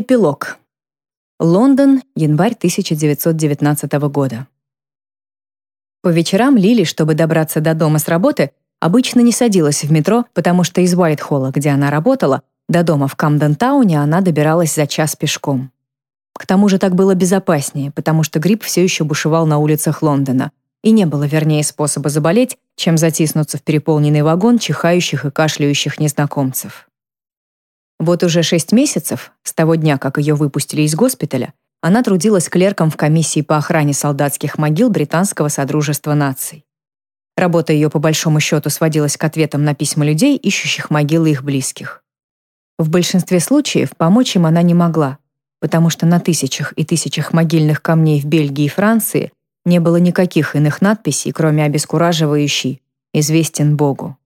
Эпилог. Лондон, январь 1919 года. По вечерам Лили, чтобы добраться до дома с работы, обычно не садилась в метро, потому что из Уайтхолла, где она работала, до дома в Камден-тауне она добиралась за час пешком. К тому же так было безопаснее, потому что грипп все еще бушевал на улицах Лондона, и не было вернее способа заболеть, чем затиснуться в переполненный вагон чихающих и кашляющих незнакомцев. Вот уже шесть месяцев, с того дня, как ее выпустили из госпиталя, она трудилась клерком в комиссии по охране солдатских могил Британского Содружества наций. Работа ее по большому счету сводилась к ответам на письма людей, ищущих могилы их близких. В большинстве случаев помочь им она не могла, потому что на тысячах и тысячах могильных камней в Бельгии и Франции не было никаких иных надписей, кроме обескураживающей «Известен Богу».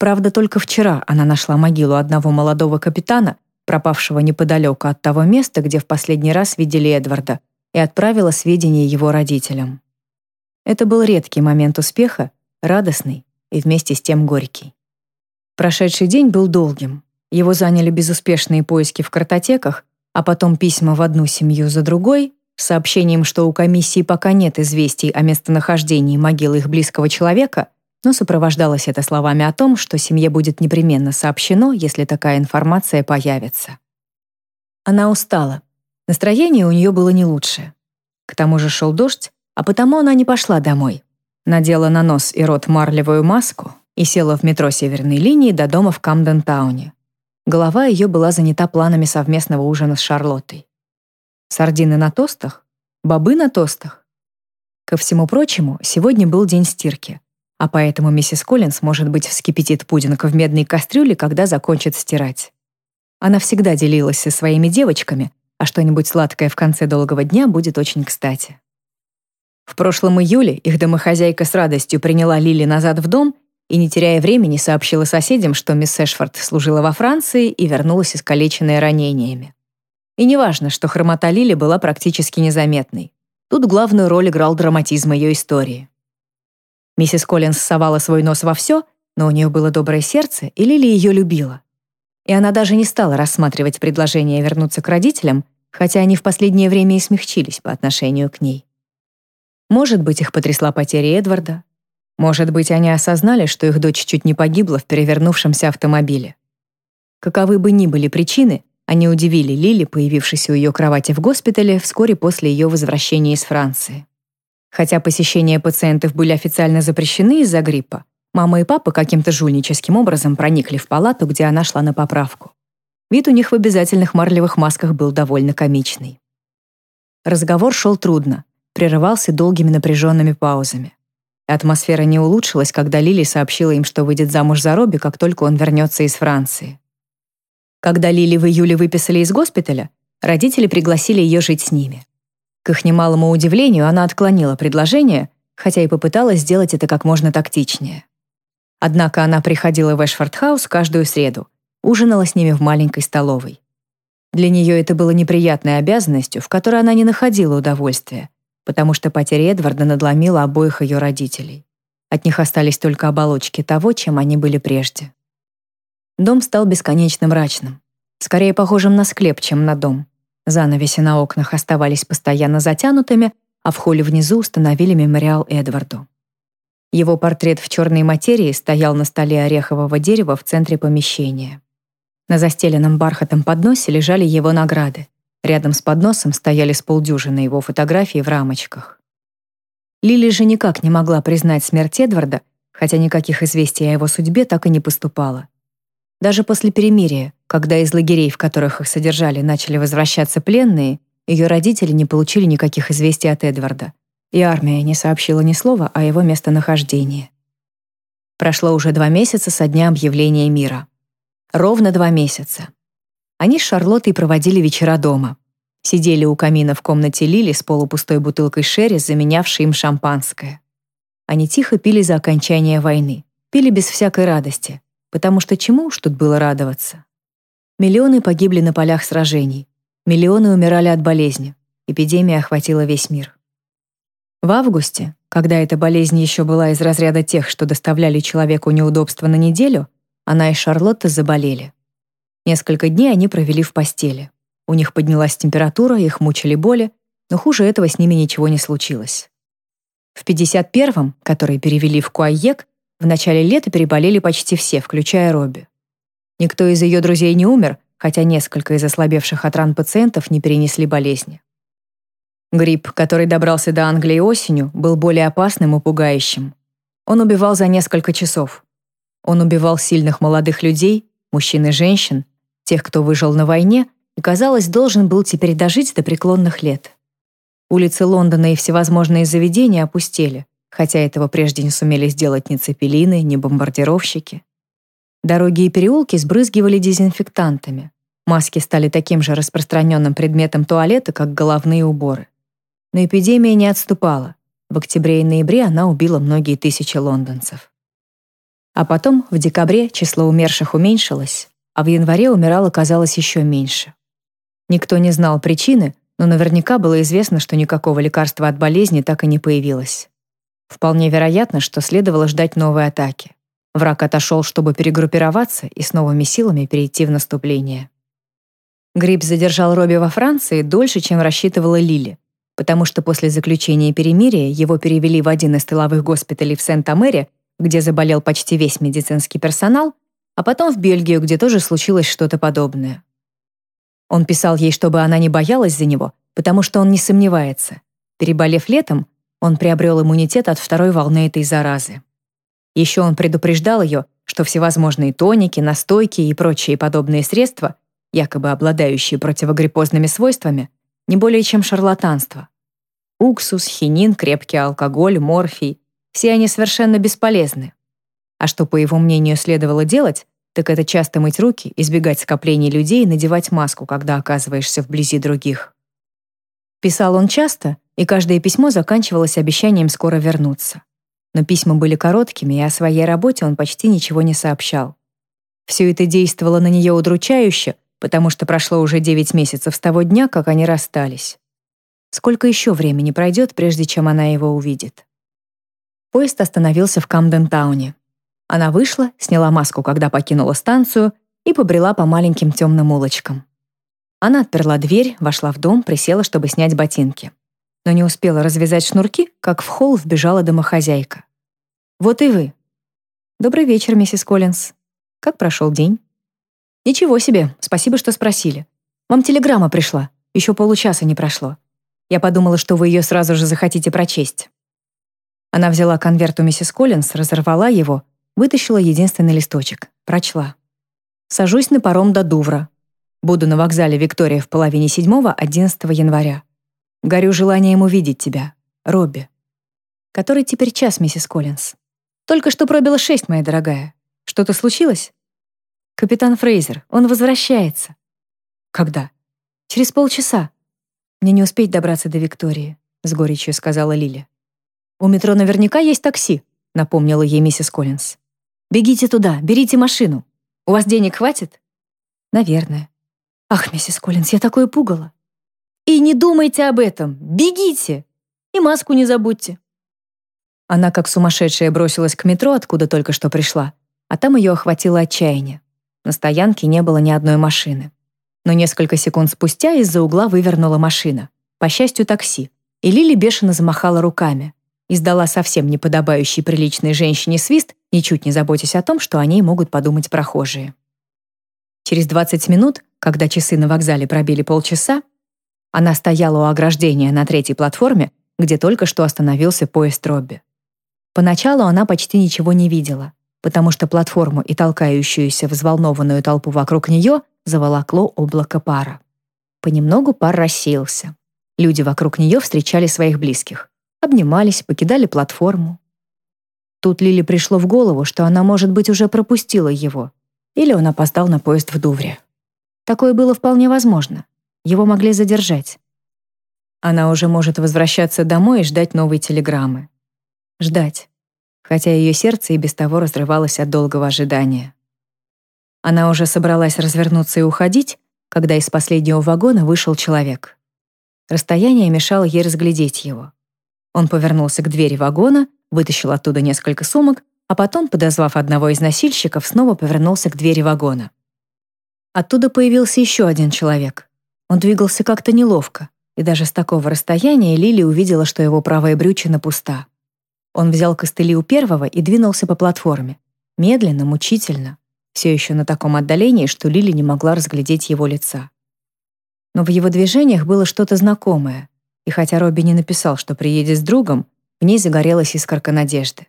Правда, только вчера она нашла могилу одного молодого капитана, пропавшего неподалеку от того места, где в последний раз видели Эдварда, и отправила сведения его родителям. Это был редкий момент успеха, радостный и вместе с тем горький. Прошедший день был долгим. Его заняли безуспешные поиски в картотеках, а потом письма в одну семью за другой с сообщением, что у комиссии пока нет известий о местонахождении могилы их близкого человека — но сопровождалось это словами о том, что семье будет непременно сообщено, если такая информация появится. Она устала. Настроение у нее было не лучшее. К тому же шел дождь, а потому она не пошла домой. Надела на нос и рот марлевую маску и села в метро северной линии до дома в Камден-тауне. Голова ее была занята планами совместного ужина с Шарлоттой. Сардины на тостах? Бобы на тостах? Ко всему прочему, сегодня был день стирки — а поэтому миссис Коллинз, может быть, вскипятит пудинг в медной кастрюле, когда закончит стирать. Она всегда делилась со своими девочками, а что-нибудь сладкое в конце долгого дня будет очень кстати. В прошлом июле их домохозяйка с радостью приняла Лили назад в дом и, не теряя времени, сообщила соседям, что мисс Эшфорд служила во Франции и вернулась искалеченная ранениями. И неважно, что хромота Лили была практически незаметной. Тут главную роль играл драматизм ее истории. Миссис Коллинз совала свой нос во все, но у нее было доброе сердце, и Лили ее любила. И она даже не стала рассматривать предложение вернуться к родителям, хотя они в последнее время и смягчились по отношению к ней. Может быть, их потрясла потеря Эдварда. Может быть, они осознали, что их дочь чуть не погибла в перевернувшемся автомобиле. Каковы бы ни были причины, они удивили Лили, появившейся у ее кровати в госпитале вскоре после ее возвращения из Франции. Хотя посещения пациентов были официально запрещены из-за гриппа, мама и папа каким-то жульническим образом проникли в палату, где она шла на поправку. Вид у них в обязательных марлевых масках был довольно комичный. Разговор шел трудно, прерывался долгими напряженными паузами. Атмосфера не улучшилась, когда Лили сообщила им, что выйдет замуж за Робби, как только он вернется из Франции. Когда Лили в июле выписали из госпиталя, родители пригласили ее жить с ними. К их немалому удивлению, она отклонила предложение, хотя и попыталась сделать это как можно тактичнее. Однако она приходила в Эшфорд-хаус каждую среду, ужинала с ними в маленькой столовой. Для нее это было неприятной обязанностью, в которой она не находила удовольствия, потому что потеря Эдварда надломила обоих ее родителей. От них остались только оболочки того, чем они были прежде. Дом стал бесконечно мрачным, скорее похожим на склеп, чем на дом. Занавеси на окнах оставались постоянно затянутыми, а в холле внизу установили мемориал Эдварду. Его портрет в черной материи стоял на столе орехового дерева в центре помещения. На застеленном бархатом подносе лежали его награды. Рядом с подносом стояли с полдюжины его фотографий в рамочках. Лили же никак не могла признать смерть Эдварда, хотя никаких известий о его судьбе так и не поступало. Даже после перемирия, когда из лагерей, в которых их содержали, начали возвращаться пленные, ее родители не получили никаких известий от Эдварда, и армия не сообщила ни слова о его местонахождении. Прошло уже два месяца со дня объявления мира. Ровно два месяца. Они с Шарлоттой проводили вечера дома. Сидели у камина в комнате Лили с полупустой бутылкой шерри, заменявшей им шампанское. Они тихо пили за окончание войны. Пили без всякой радости, потому что чему уж тут было радоваться? Миллионы погибли на полях сражений, миллионы умирали от болезни, эпидемия охватила весь мир. В августе, когда эта болезнь еще была из разряда тех, что доставляли человеку неудобства на неделю, она и Шарлотта заболели. Несколько дней они провели в постели. У них поднялась температура, их мучили боли, но хуже этого с ними ничего не случилось. В 51-м, который перевели в Куайек, в начале лета переболели почти все, включая Робби. Никто из ее друзей не умер, хотя несколько из ослабевших от ран пациентов не перенесли болезни. Грипп, который добрался до Англии осенью, был более опасным и пугающим. Он убивал за несколько часов. Он убивал сильных молодых людей, мужчин и женщин, тех, кто выжил на войне, и, казалось, должен был теперь дожить до преклонных лет. Улицы Лондона и всевозможные заведения опустели, хотя этого прежде не сумели сделать ни цепелины, ни бомбардировщики. Дороги и переулки сбрызгивали дезинфектантами. Маски стали таким же распространенным предметом туалета, как головные уборы. Но эпидемия не отступала. В октябре и ноябре она убила многие тысячи лондонцев. А потом, в декабре, число умерших уменьшилось, а в январе умирало, казалось, еще меньше. Никто не знал причины, но наверняка было известно, что никакого лекарства от болезни так и не появилось. Вполне вероятно, что следовало ждать новой атаки. Враг отошел, чтобы перегруппироваться и с новыми силами перейти в наступление. Грипп задержал Робби во Франции дольше, чем рассчитывала Лили, потому что после заключения перемирия его перевели в один из тыловых госпиталей в Сент-Амере, где заболел почти весь медицинский персонал, а потом в Бельгию, где тоже случилось что-то подобное. Он писал ей, чтобы она не боялась за него, потому что он не сомневается. Переболев летом, он приобрел иммунитет от второй волны этой заразы. Еще он предупреждал ее, что всевозможные тоники, настойки и прочие подобные средства, якобы обладающие противогриппозными свойствами, не более чем шарлатанство. Уксус, хинин, крепкий алкоголь, морфий — все они совершенно бесполезны. А что, по его мнению, следовало делать, так это часто мыть руки, избегать скоплений людей и надевать маску, когда оказываешься вблизи других. Писал он часто, и каждое письмо заканчивалось обещанием скоро вернуться. Но письма были короткими, и о своей работе он почти ничего не сообщал. Все это действовало на нее удручающе, потому что прошло уже 9 месяцев с того дня, как они расстались. Сколько еще времени пройдет, прежде чем она его увидит? Поезд остановился в Камден-тауне. Она вышла, сняла маску, когда покинула станцию, и побрела по маленьким темным улочкам. Она отперла дверь, вошла в дом, присела, чтобы снять ботинки. Но не успела развязать шнурки, как в холл вбежала домохозяйка. «Вот и вы». «Добрый вечер, миссис Коллинз. Как прошел день?» «Ничего себе, спасибо, что спросили. Вам телеграмма пришла, еще получаса не прошло. Я подумала, что вы ее сразу же захотите прочесть». Она взяла конверт у миссис Коллинз, разорвала его Вытащила единственный листочек. Прочла. Сажусь на паром до Дувра. Буду на вокзале Виктория в половине седьмого 11 января. Горю желанием увидеть тебя. Робби. Который теперь час, миссис Коллинз? Только что пробило шесть, моя дорогая. Что-то случилось? Капитан Фрейзер, он возвращается. Когда? Через полчаса. Мне не успеть добраться до Виктории, с горечью сказала Лиля. У метро наверняка есть такси, напомнила ей миссис Коллинз. Бегите туда, берите машину. У вас денег хватит? Наверное. Ах, миссис Коллинз, я такое пугало. И не думайте об этом. Бегите. И маску не забудьте. Она как сумасшедшая бросилась к метро, откуда только что пришла, а там ее охватило отчаяние. На стоянке не было ни одной машины. Но несколько секунд спустя из-за угла вывернула машина. По счастью, такси. И Лили бешено замахала руками издала совсем неподобающий приличной женщине свист, ничуть не заботясь о том, что о ней могут подумать прохожие. Через 20 минут, когда часы на вокзале пробили полчаса, она стояла у ограждения на третьей платформе, где только что остановился поезд Робби. Поначалу она почти ничего не видела, потому что платформу и толкающуюся взволнованную толпу вокруг нее заволокло облако пара. Понемногу пар рассеялся. Люди вокруг нее встречали своих близких обнимались, покидали платформу. Тут Лили пришло в голову, что она, может быть, уже пропустила его, или он опоздал на поезд в Дувре. Такое было вполне возможно. Его могли задержать. Она уже может возвращаться домой и ждать новой телеграммы. Ждать. Хотя ее сердце и без того разрывалось от долгого ожидания. Она уже собралась развернуться и уходить, когда из последнего вагона вышел человек. Расстояние мешало ей разглядеть его. Он повернулся к двери вагона, вытащил оттуда несколько сумок, а потом, подозвав одного из носильщиков, снова повернулся к двери вагона. Оттуда появился еще один человек. Он двигался как-то неловко, и даже с такого расстояния Лили увидела, что его правая брючина пуста. Он взял костыли у первого и двинулся по платформе. Медленно, мучительно, все еще на таком отдалении, что Лили не могла разглядеть его лица. Но в его движениях было что-то знакомое, и хотя Робби не написал, что приедет с другом, в ней загорелась искорка надежды.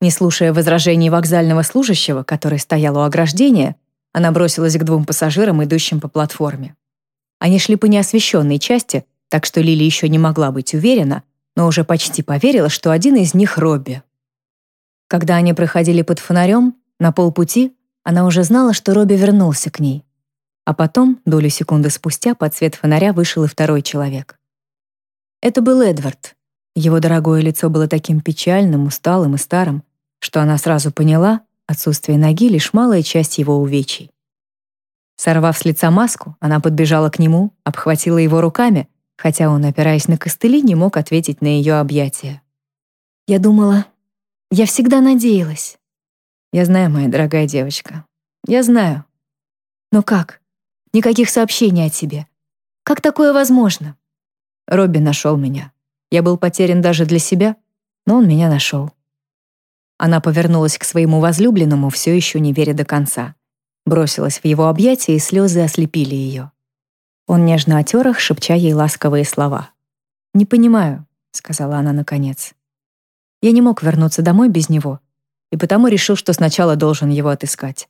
Не слушая возражений вокзального служащего, который стоял у ограждения, она бросилась к двум пассажирам, идущим по платформе. Они шли по неосвещенной части, так что Лили еще не могла быть уверена, но уже почти поверила, что один из них — Робби. Когда они проходили под фонарем, на полпути она уже знала, что Робби вернулся к ней. А потом, долю секунды спустя, под свет фонаря вышел и второй человек. Это был Эдвард. Его дорогое лицо было таким печальным, усталым и старым, что она сразу поняла, отсутствие ноги — лишь малая часть его увечий. Сорвав с лица маску, она подбежала к нему, обхватила его руками, хотя он, опираясь на костыли, не мог ответить на ее объятия. «Я думала... Я всегда надеялась». «Я знаю, моя дорогая девочка. Я знаю». «Но как? Никаких сообщений о тебе. Как такое возможно?» Робби нашел меня. Я был потерян даже для себя, но он меня нашел. Она повернулась к своему возлюбленному, все еще не веря до конца. Бросилась в его объятия, и слезы ослепили ее. Он нежно отер их, шепча ей ласковые слова. «Не понимаю», — сказала она наконец. «Я не мог вернуться домой без него, и потому решил, что сначала должен его отыскать.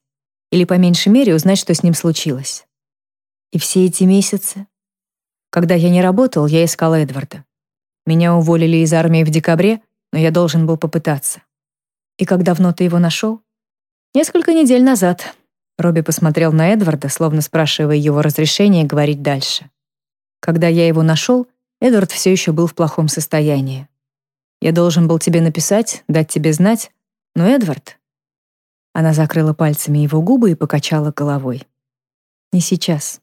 Или, по меньшей мере, узнать, что с ним случилось. И все эти месяцы... Когда я не работал, я искал Эдварда. Меня уволили из армии в декабре, но я должен был попытаться. И как давно ты его нашел? Несколько недель назад, Робби посмотрел на Эдварда, словно спрашивая его разрешения говорить дальше. Когда я его нашел, Эдвард все еще был в плохом состоянии. Я должен был тебе написать, дать тебе знать, но Эдвард... Она закрыла пальцами его губы и покачала головой. «Не сейчас.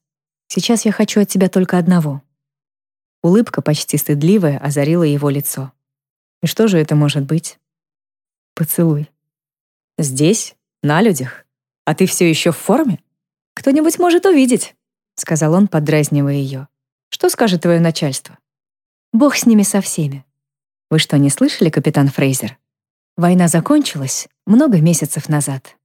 Сейчас я хочу от тебя только одного». Улыбка, почти стыдливая, озарила его лицо. «И что же это может быть?» «Поцелуй». «Здесь? На людях?» А ты все еще в форме? Кто-нибудь может увидеть», — сказал он, подразнивая ее. «Что скажет твое начальство?» «Бог с ними со всеми». «Вы что, не слышали, капитан Фрейзер? Война закончилась много месяцев назад».